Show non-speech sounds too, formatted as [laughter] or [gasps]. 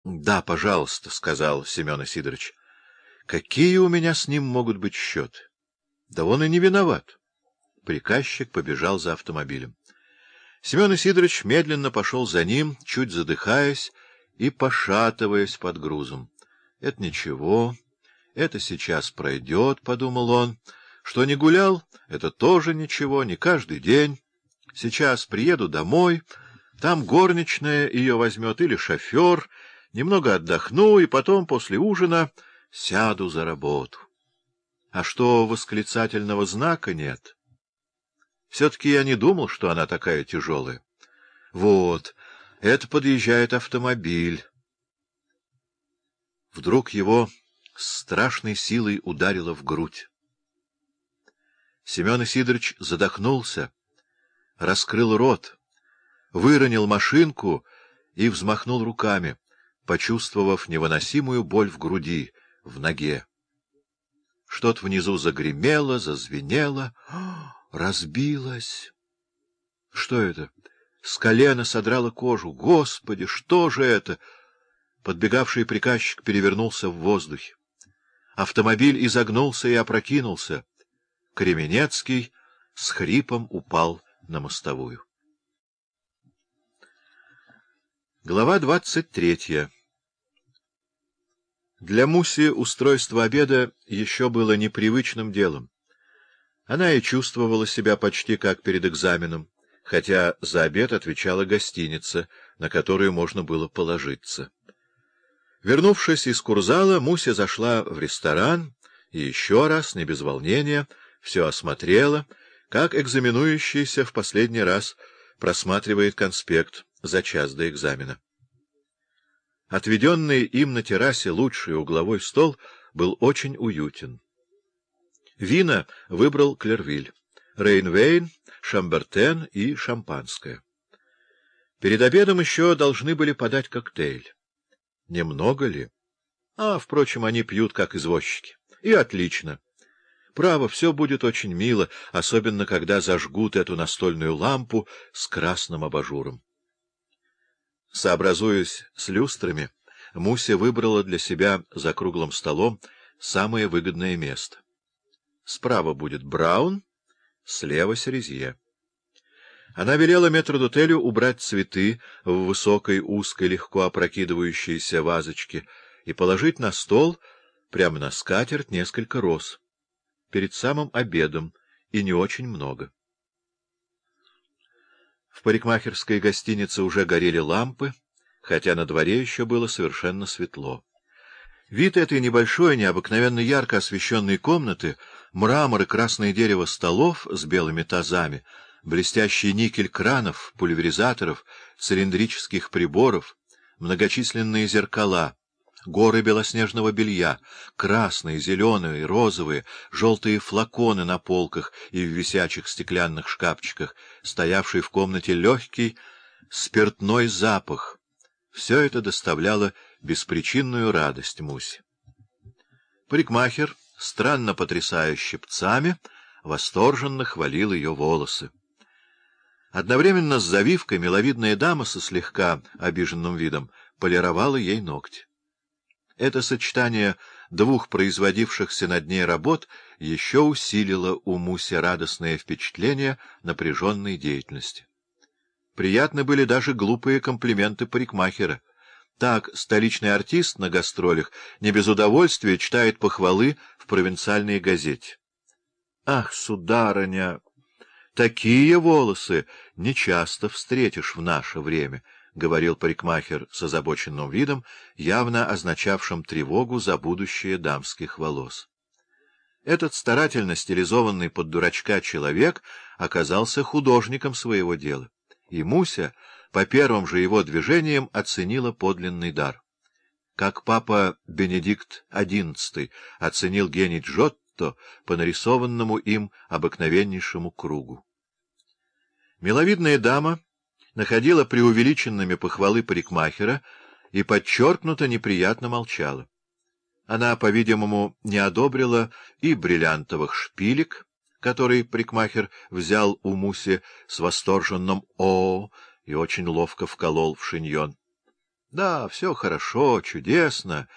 — Да, пожалуйста, — сказал Семен Сидорович. — Какие у меня с ним могут быть счеты? Да он и не виноват. Приказчик побежал за автомобилем. Семен Сидорович медленно пошел за ним, чуть задыхаясь и пошатываясь под грузом. — Это ничего, это сейчас пройдет, — подумал он. Что не гулял, это тоже ничего, не каждый день. Сейчас приеду домой, там горничная ее возьмет или шофер — немного отдохну и потом, после ужина, сяду за работу. А что восклицательного знака нет? Все-таки я не думал, что она такая тяжелая. Вот, это подъезжает автомобиль. Вдруг его страшной силой ударило в грудь. Семен Сидорович задохнулся, раскрыл рот, выронил машинку и взмахнул руками почувствовав невыносимую боль в груди, в ноге. Что-то внизу загремело, зазвенело, [gasps] разбилось. Что это? С колена содрало кожу. Господи, что же это? Подбегавший приказчик перевернулся в воздухе. Автомобиль изогнулся и опрокинулся. Кременецкий с хрипом упал на мостовую. Глава двадцать третья для Муси устройство обеда еще было непривычным делом. Она и чувствовала себя почти как перед экзаменом, хотя за обед отвечала гостиница, на которую можно было положиться. Вернувшись из курзала, Муся зашла в ресторан и еще раз, не без волнения, все осмотрела, как экзаменующийся в последний раз просматривает конспект за час до экзамена. Отведенный им на террасе лучший угловой стол был очень уютен. Вина выбрал Клервиль, Рейнвейн, Шамбертен и шампанское. Перед обедом еще должны были подать коктейль. Немного ли? А, впрочем, они пьют, как извозчики. И отлично. Право, все будет очень мило, особенно когда зажгут эту настольную лампу с красным абажуром. Сообразуясь с люстрами, Муся выбрала для себя за круглым столом самое выгодное место. Справа будет Браун, слева — Серезье. Она велела метродотелю убрать цветы в высокой, узкой, легко опрокидывающейся вазочке и положить на стол, прямо на скатерть, несколько роз. Перед самым обедом, и не очень много. В парикмахерской гостинице уже горели лампы, хотя на дворе еще было совершенно светло. Вид этой небольшой, необыкновенно ярко освещенной комнаты, мрамор и красное дерево столов с белыми тазами, блестящий никель кранов, пульверизаторов, цилиндрических приборов, многочисленные зеркала — горы белоснежного белья, красные, зеленые, розовые, желтые флаконы на полках и в висячих стеклянных шкафчиках, стоявший в комнате легкий спиртной запах. Все это доставляло беспричинную радость Мусе. Парикмахер, странно потрясая щипцами, восторженно хвалил ее волосы. Одновременно с завивкой миловидная дама со слегка обиженным видом полировала ей ногти. Это сочетание двух производившихся над ней работ еще усилило у Муси радостное впечатление напряженной деятельности. Приятны были даже глупые комплименты парикмахера. Так столичный артист на гастролях не без удовольствия читает похвалы в провинциальной газете. «Ах, сударыня, такие волосы нечасто встретишь в наше время». — говорил парикмахер с озабоченным видом, явно означавшим тревогу за будущее дамских волос. Этот старательно стилизованный под дурачка человек оказался художником своего дела, и Муся по первым же его движениям оценила подлинный дар. Как папа Бенедикт XI оценил гений Джотто по нарисованному им обыкновеннейшему кругу. Миловидная дама находила преувеличенными похвалы парикмахера и подчеркнуто неприятно молчала. Она, по-видимому, не одобрила и бриллиантовых шпилек, который парикмахер взял у Муси с восторженным «О» и очень ловко вколол в шиньон. Да, все хорошо, чудесно,